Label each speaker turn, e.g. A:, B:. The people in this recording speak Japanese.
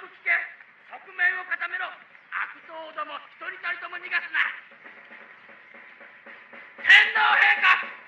A: を聞け側面を固めろ。悪党ども一人たりとも逃がすな。天皇陛下！